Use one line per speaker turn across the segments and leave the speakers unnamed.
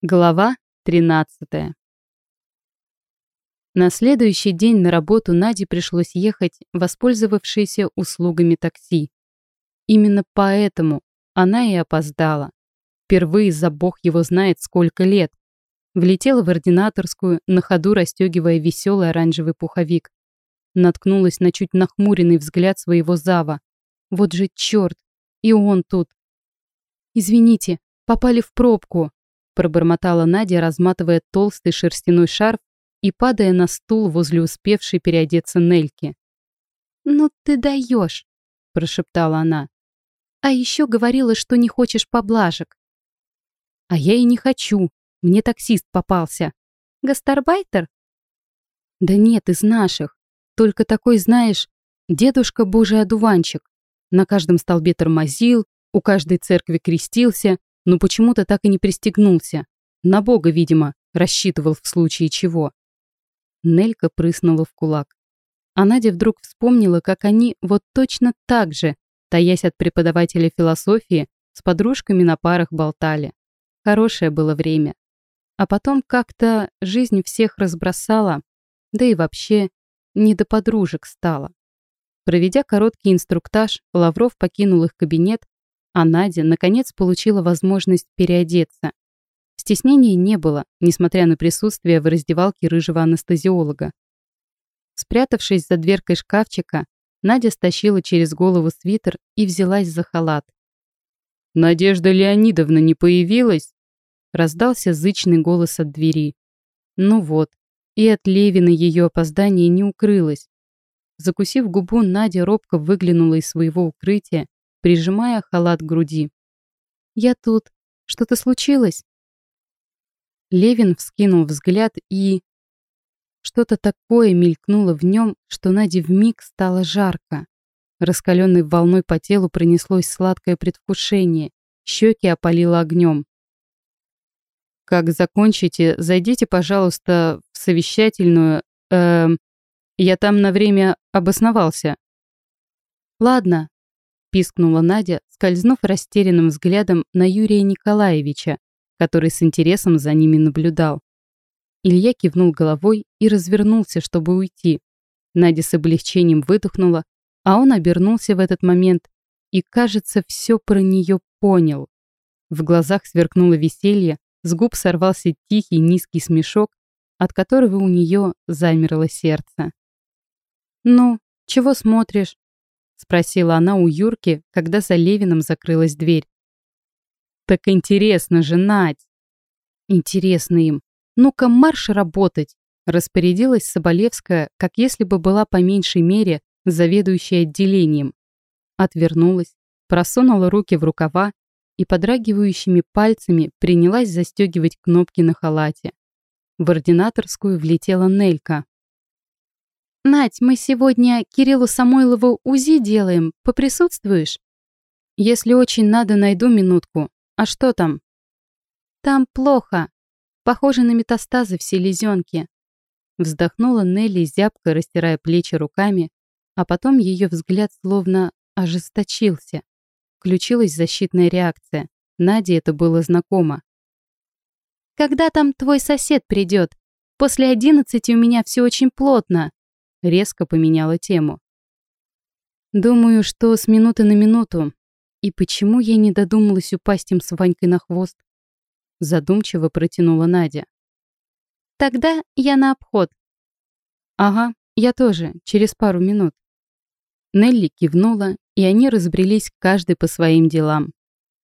Глава 13. На следующий день на работу Наде пришлось ехать, воспользовавшейся услугами такси. Именно поэтому она и опоздала. Впервые за бог его знает сколько лет. Влетела в ординаторскую, на ходу расстегивая веселый оранжевый пуховик. Наткнулась на чуть нахмуренный взгляд своего зава. Вот же черт, и он тут. «Извините, попали в пробку», пробормотала Надя, разматывая толстый шерстяной шарф и падая на стул возле успевшей переодеться Нельки. «Ну ты даешь», — прошептала она. «А еще говорила, что не хочешь поблажек». «А я и не хочу. Мне таксист попался. Гастарбайтер?» «Да нет, из наших. Только такой, знаешь, дедушка божий одуванчик. На каждом столбе тормозил, у каждой церкви крестился, но почему-то так и не пристегнулся. На бога, видимо, рассчитывал в случае чего. Нелька прыснула в кулак. А Надя вдруг вспомнила, как они вот точно так же, таясь от преподавателя философии, с подружками на парах болтали. Хорошее было время. А потом как-то жизнь всех разбросала, да и вообще не до подружек стало. Проведя короткий инструктаж, Лавров покинул их кабинет а Надя, наконец, получила возможность переодеться. Стеснения не было, несмотря на присутствие в раздевалке рыжего анестезиолога. Спрятавшись за дверкой шкафчика, Надя стащила через голову свитер и взялась за халат. «Надежда Леонидовна не появилась?» Раздался зычный голос от двери. Ну вот, и от Левина ее опоздание не укрылось. Закусив губу, Надя робко выглянула из своего укрытия прижимая халат к груди. «Я тут. Что-то случилось?» Левин вскинул взгляд и... Что-то такое мелькнуло в нем, что Наде вмиг стало жарко. Раскаленной волной по телу пронеслось сладкое предвкушение, щеки опалило огнем. «Как закончите, зайдите, пожалуйста, в совещательную... Эм, я там на время обосновался». «Ладно», пискнула Надя, скользнув растерянным взглядом на Юрия Николаевича, который с интересом за ними наблюдал. Илья кивнул головой и развернулся, чтобы уйти. Надя с облегчением выдохнула, а он обернулся в этот момент и, кажется, все про нее понял. В глазах сверкнуло веселье, с губ сорвался тихий низкий смешок, от которого у нее замерло сердце. «Ну, чего смотришь?» Спросила она у Юрки, когда за Левиным закрылась дверь. Так интересно же, Надь. Интересно им. Ну-ка, марш работать. Распорядилась Соболевская, как если бы была по меньшей мере заведующей отделением. Отвернулась, просунула руки в рукава и подрагивающими пальцами принялась застегивать кнопки на халате. В ординаторскую влетела Нелька. «Надь, мы сегодня Кириллу Самойлову УЗИ делаем. Поприсутствуешь?» «Если очень надо, найду минутку. А что там?» «Там плохо. Похоже на метастазы в селезенке». Вздохнула Нелли, зябко растирая плечи руками, а потом ее взгляд словно ожесточился. Включилась защитная реакция. Наде это было знакомо. «Когда там твой сосед придет? После одиннадцати у меня все очень плотно резко поменяла тему. Думаю, что с минуты на минуту. И почему я не додумалась упасть им с Ванькой на хвост? Задумчиво протянула Надя. Тогда я на обход. Ага, я тоже, через пару минут. Нелли кивнула, и они разбрелись каждый по своим делам.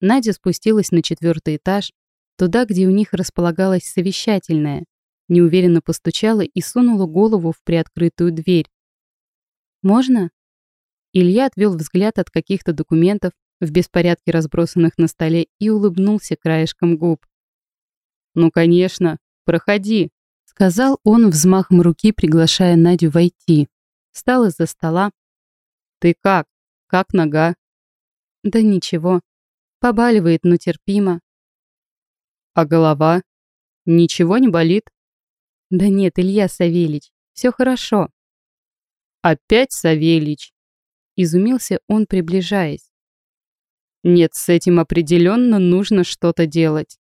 Надя спустилась на четвертый этаж, туда, где у них располагалась совещательная, неуверенно постучала и сунула голову в приоткрытую дверь. «Можно?» Илья отвел взгляд от каких-то документов, в беспорядке разбросанных на столе, и улыбнулся краешком губ. «Ну, конечно, проходи», — сказал он взмахом руки, приглашая Надю войти. Встал из-за стола. «Ты как? Как нога?» «Да ничего. Побаливает, но терпимо». «А голова? Ничего не болит?» Да нет, Илья Савельич, все хорошо. Опять Савельич? Изумился он, приближаясь. Нет, с этим определенно нужно что-то делать.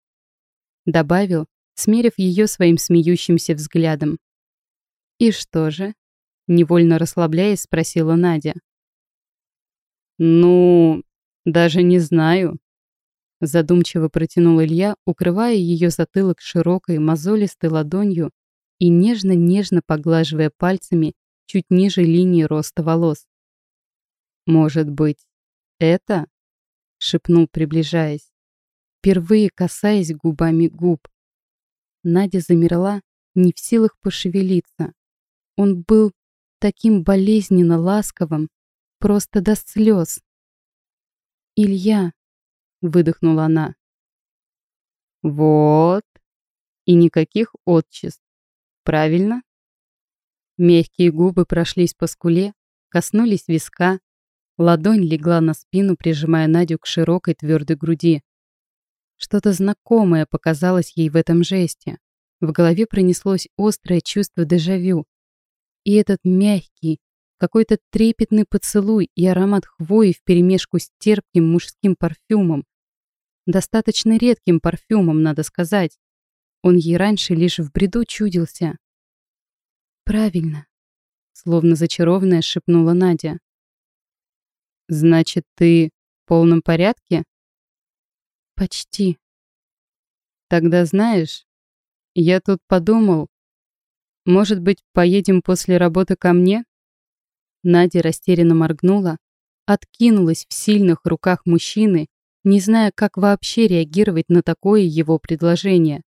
добавил, смерив ее своим смеющимся взглядом. «И что же?» — невольно расслабляясь, спросила Надя. «Ну, даже не знаю», — задумчиво протянул Илья, укрывая ее затылок широкой мозолистой ладонью и нежно-нежно поглаживая пальцами чуть ниже линии роста волос. «Может быть, это?» — шепнул, приближаясь, впервые касаясь губами губ. Надя замерла, не в силах пошевелиться. Он был таким болезненно ласковым, просто до слез. «Илья», — выдохнула она. «Вот, и никаких отчеств, правильно?» Мягкие губы прошлись по скуле, коснулись виска, ладонь легла на спину, прижимая Надю к широкой твердой груди. Что-то знакомое показалось ей в этом жесте. В голове пронеслось острое чувство дежавю. И этот мягкий, какой-то трепетный поцелуй и аромат хвои вперемешку с терпким мужским парфюмом. Достаточно редким парфюмом, надо сказать. Он ей раньше лишь в бреду чудился. «Правильно», — словно зачарованная шепнула Надя. «Значит, ты в полном порядке?» «Почти». «Тогда знаешь, я тут подумал, может быть, поедем после работы ко мне?» Надя растерянно моргнула, откинулась в сильных руках мужчины, не зная, как вообще реагировать на такое его предложение.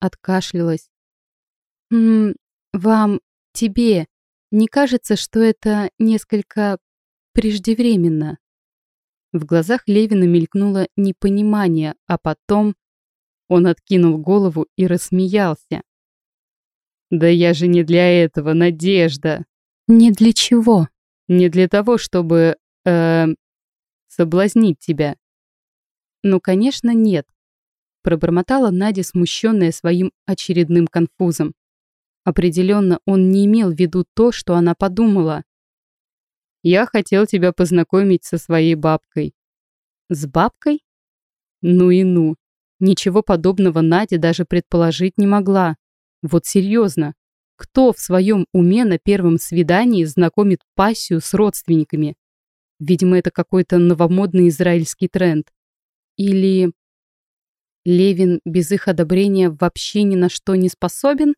Откашлялась. «М вам тебе не кажется, что это несколько преждевременно?» В глазах Левина мелькнуло непонимание, а потом он откинул голову и рассмеялся. «Да я же не для этого, Надежда!» «Не для чего?» «Не для того, чтобы... э соблазнить тебя». «Ну, конечно, нет», — пробормотала Надя, смущенная своим очередным конфузом. Определенно, он не имел в виду то, что она подумала. «Я хотел тебя познакомить со своей бабкой». «С бабкой?» Ну и ну. Ничего подобного Надя даже предположить не могла. Вот серьезно. Кто в своем уме на первом свидании знакомит пассию с родственниками? Видимо, это какой-то новомодный израильский тренд. Или Левин без их одобрения вообще ни на что не способен?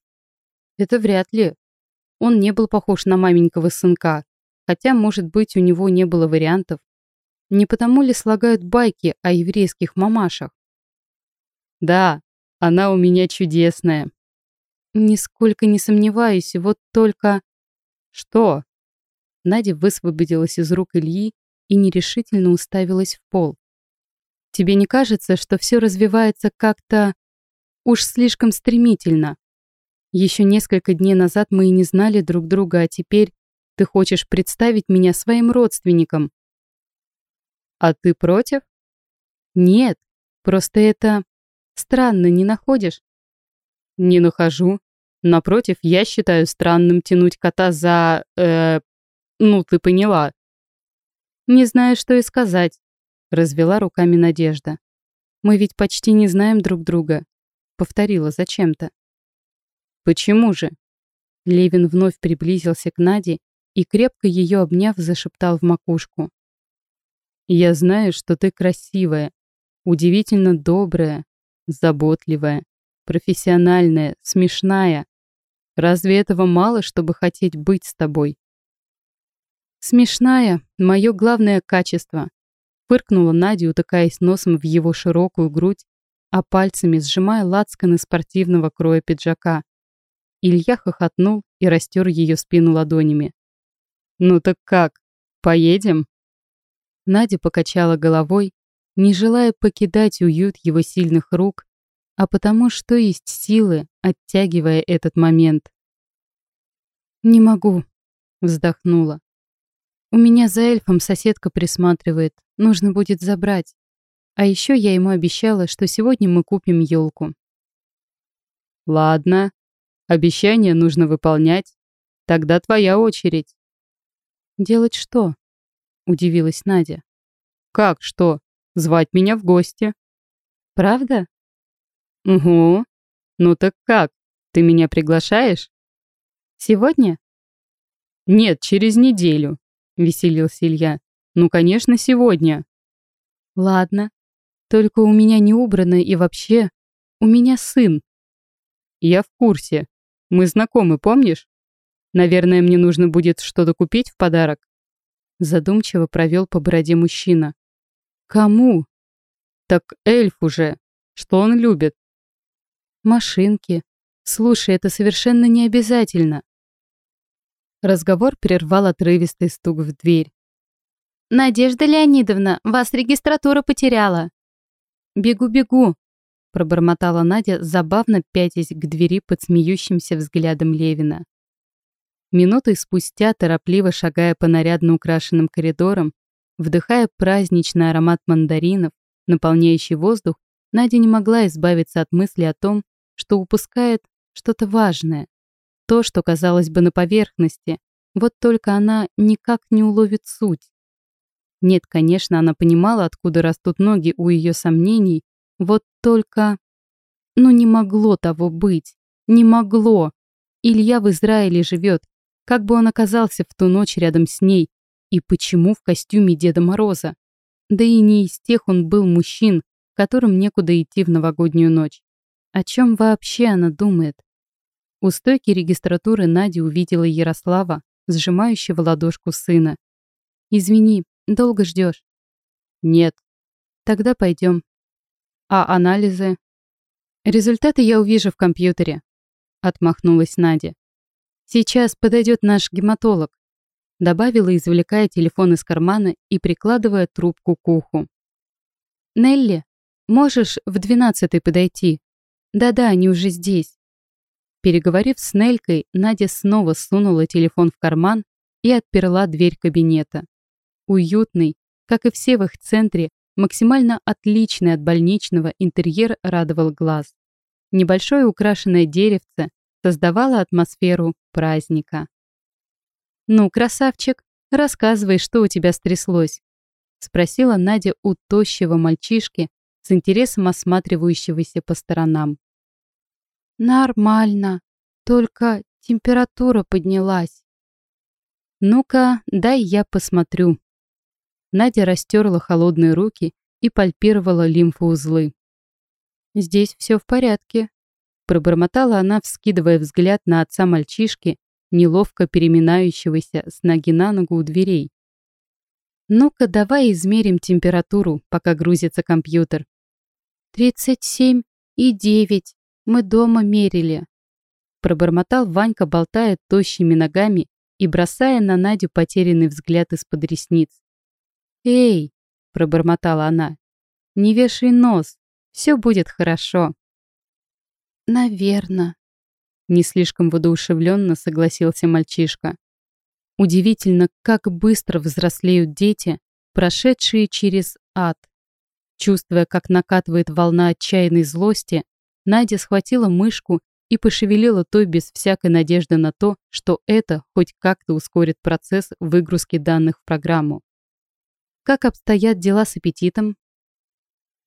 Это вряд ли. Он не был похож на маменького сынка, хотя, может быть, у него не было вариантов. Не потому ли слагают байки о еврейских мамашах? Да, она у меня чудесная. Нисколько не сомневаюсь, вот только... Что? Надя высвободилась из рук Ильи и нерешительно уставилась в пол. Тебе не кажется, что все развивается как-то уж слишком стремительно? Еще несколько дней назад мы и не знали друг друга, а теперь ты хочешь представить меня своим родственникам. А ты против? Нет, просто это странно, не находишь? Не нахожу. Напротив, я считаю странным тянуть кота за... Э, ну, ты поняла. Не знаю, что и сказать. Развела руками Надежда. Мы ведь почти не знаем друг друга. Повторила зачем-то. Почему же? Левин вновь приблизился к Наде и, крепко ее обняв, зашептал в макушку. «Я знаю, что ты красивая, удивительно добрая, заботливая, профессиональная, смешная. Разве этого мало, чтобы хотеть быть с тобой?» «Смешная — мое главное качество», — фыркнула Надя, утыкаясь носом в его широкую грудь, а пальцами сжимая лацканы спортивного кроя пиджака. Илья хохотнул и растер ее спину ладонями. «Ну так как, поедем?» Надя покачала головой, не желая покидать уют его сильных рук, а потому что есть силы, оттягивая этот момент. «Не могу», — вздохнула. «У меня за эльфом соседка присматривает, нужно будет забрать. А еще я ему обещала, что сегодня мы купим елку». «Ладно», Обещание нужно выполнять. Тогда твоя очередь. Делать что? Удивилась Надя. Как что? Звать меня в гости. Правда? Угу. Ну так как? Ты меня приглашаешь? Сегодня? Нет, через неделю, веселился Илья. Ну, конечно, сегодня. Ладно. Только у меня не убрано и вообще, у меня сын. Я в курсе. Мы знакомы, помнишь? Наверное, мне нужно будет что-то купить в подарок. Задумчиво провел по бороде мужчина. Кому? Так эльф уже. Что он любит? Машинки. Слушай, это совершенно не обязательно. Разговор прервал отрывистый стук в дверь. «Надежда Леонидовна, вас регистратура потеряла». «Бегу-бегу», — пробормотала Надя, забавно пятясь к двери под смеющимся взглядом Левина. Минутой спустя, торопливо шагая по нарядно украшенным коридорам, вдыхая праздничный аромат мандаринов, наполняющий воздух, Надя не могла избавиться от мысли о том, что упускает что-то важное. То, что казалось бы на поверхности, вот только она никак не уловит суть. Нет, конечно, она понимала, откуда растут ноги у ее сомнений, вот только... Ну не могло того быть. Не могло. Илья в Израиле живет. Как бы он оказался в ту ночь рядом с ней? И почему в костюме Деда Мороза? Да и не из тех он был мужчин, которым некуда идти в новогоднюю ночь. О чем вообще она думает? У стойки регистратуры Надя увидела Ярослава, сжимающего ладошку сына. «Извини, долго ждешь?» «Нет». «Тогда пойдем». «А анализы?» «Результаты я увижу в компьютере», — отмахнулась Надя. «Сейчас подойдет наш гематолог», — добавила, извлекая телефон из кармана и прикладывая трубку к уху. «Нелли, можешь в двенадцатый подойти?» «Да-да, они уже здесь». Переговорив с Нелькой, Надя снова сунула телефон в карман и отперла дверь кабинета. Уютный, как и все в их центре, максимально отличный от больничного интерьер радовал глаз. Небольшое украшенное деревце создавало атмосферу праздника. «Ну, красавчик, рассказывай, что у тебя стряслось», спросила Надя у тощего мальчишки, с интересом осматривающегося по сторонам. «Нормально, только температура поднялась». «Ну-ка, дай я посмотрю». Надя растерла холодные руки и пальпировала лимфоузлы. «Здесь все в порядке», — пробормотала она, вскидывая взгляд на отца мальчишки, неловко переминающегося с ноги на ногу у дверей. «Ну-ка, давай измерим температуру, пока грузится компьютер». «Тридцать семь и девять», мы дома мерили. Пробормотал Ванька, болтая тощими ногами и бросая на Надю потерянный взгляд из-под ресниц. «Эй!» – пробормотала она. «Не вешай нос, все будет хорошо». «Наверно», – не слишком воодушевленно согласился мальчишка. Удивительно, как быстро взрослеют дети, прошедшие через ад. Чувствуя, как накатывает волна отчаянной злости, Надя схватила мышку и пошевелила той без всякой надежды на то, что это хоть как-то ускорит процесс выгрузки данных в программу. Как обстоят дела с аппетитом?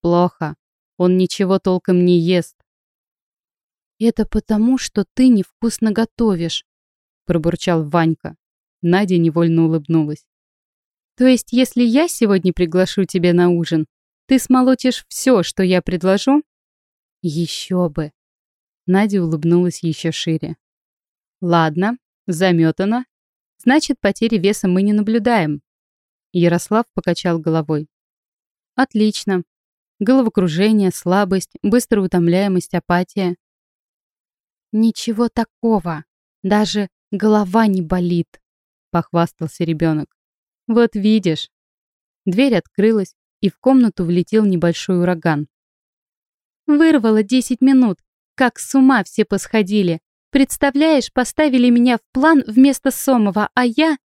Плохо. Он ничего толком не ест. Это потому, что ты невкусно готовишь, пробурчал Ванька. Надя невольно улыбнулась. То есть, если я сегодня приглашу тебя на ужин, ты смолотишь все, что я предложу? Еще бы. Надя улыбнулась еще шире. Ладно, заметано. Значит, потери веса мы не наблюдаем. Ярослав покачал головой. Отлично. Головокружение, слабость, быстрая утомляемость, апатия. Ничего такого. Даже голова не болит, похвастался ребенок. Вот видишь. Дверь открылась, и в комнату влетел небольшой ураган. Вырвало 10 минут. Как с ума все посходили. Представляешь, поставили меня в план вместо Сомова, а я...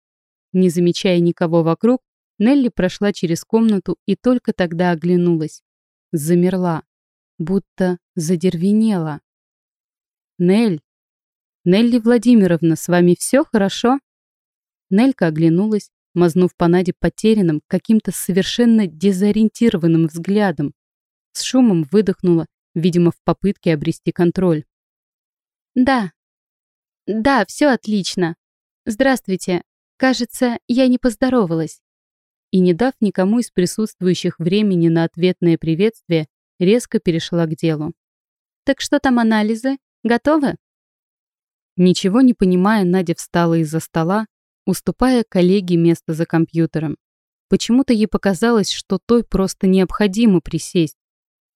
Не замечая никого вокруг, Нелли прошла через комнату и только тогда оглянулась. Замерла, будто задервенела. «Нель! Нелли Владимировна, с вами все хорошо?» Нелька оглянулась, мазнув по Наде потерянным, каким-то совершенно дезориентированным взглядом с шумом выдохнула, видимо, в попытке обрести контроль.
«Да. Да, все отлично. Здравствуйте. Кажется, я не поздоровалась».
И, не дав никому из присутствующих времени на ответное приветствие, резко перешла к делу.
«Так что там анализы? Готовы?»
Ничего не понимая, Надя встала из-за стола, уступая коллеге место за компьютером. Почему-то ей показалось, что той просто необходимо присесть.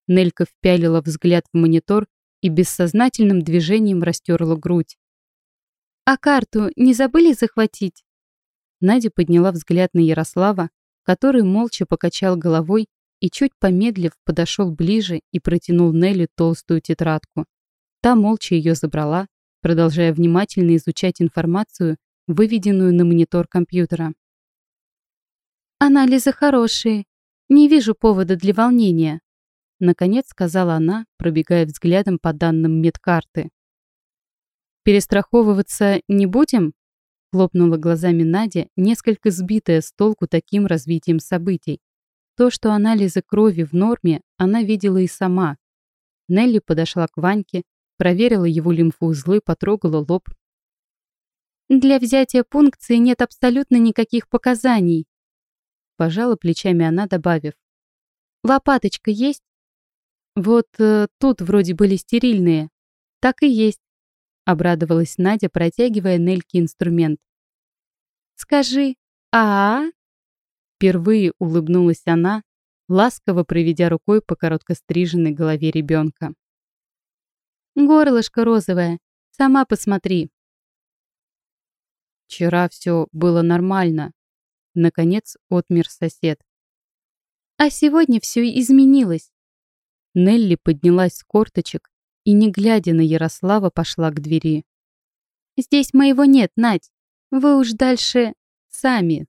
Нелька впялила взгляд в монитор и бессознательным движением растерла грудь.
«А карту не забыли захватить?»
Надя подняла взгляд на Ярослава, который молча покачал головой и, чуть помедлив, подошел ближе и протянул Нелли толстую тетрадку. Та молча ее забрала, продолжая внимательно изучать информацию, выведенную на монитор компьютера.
«Анализы хорошие. Не вижу повода для волнения», наконец сказала она, пробегая взглядом по данным медкарты.
«Перестраховываться не будем?» Хлопнула глазами Надя, несколько сбитая с толку таким развитием событий. То, что анализы крови в норме, она видела и сама. Нелли подошла к Ваньке, проверила его лимфоузлы, потрогала лоб.
«Для взятия пункции нет абсолютно никаких показаний»,
пожала плечами она, добавив.
«Лопаточка есть?»
«Вот э, тут вроде были стерильные». «Так и есть. Обрадовалась Надя, протягивая Нельке инструмент.
«Скажи, а, -а, -а
Впервые улыбнулась она, ласково проведя рукой по короткостриженной голове ребенка.
«Горлышко розовое. Сама посмотри».
Вчера все было нормально. Наконец отмер сосед.
А сегодня все изменилось.
Нелли поднялась с корточек и, не глядя на Ярослава, пошла к двери.
«Здесь моего нет, Надь. Вы уж дальше сами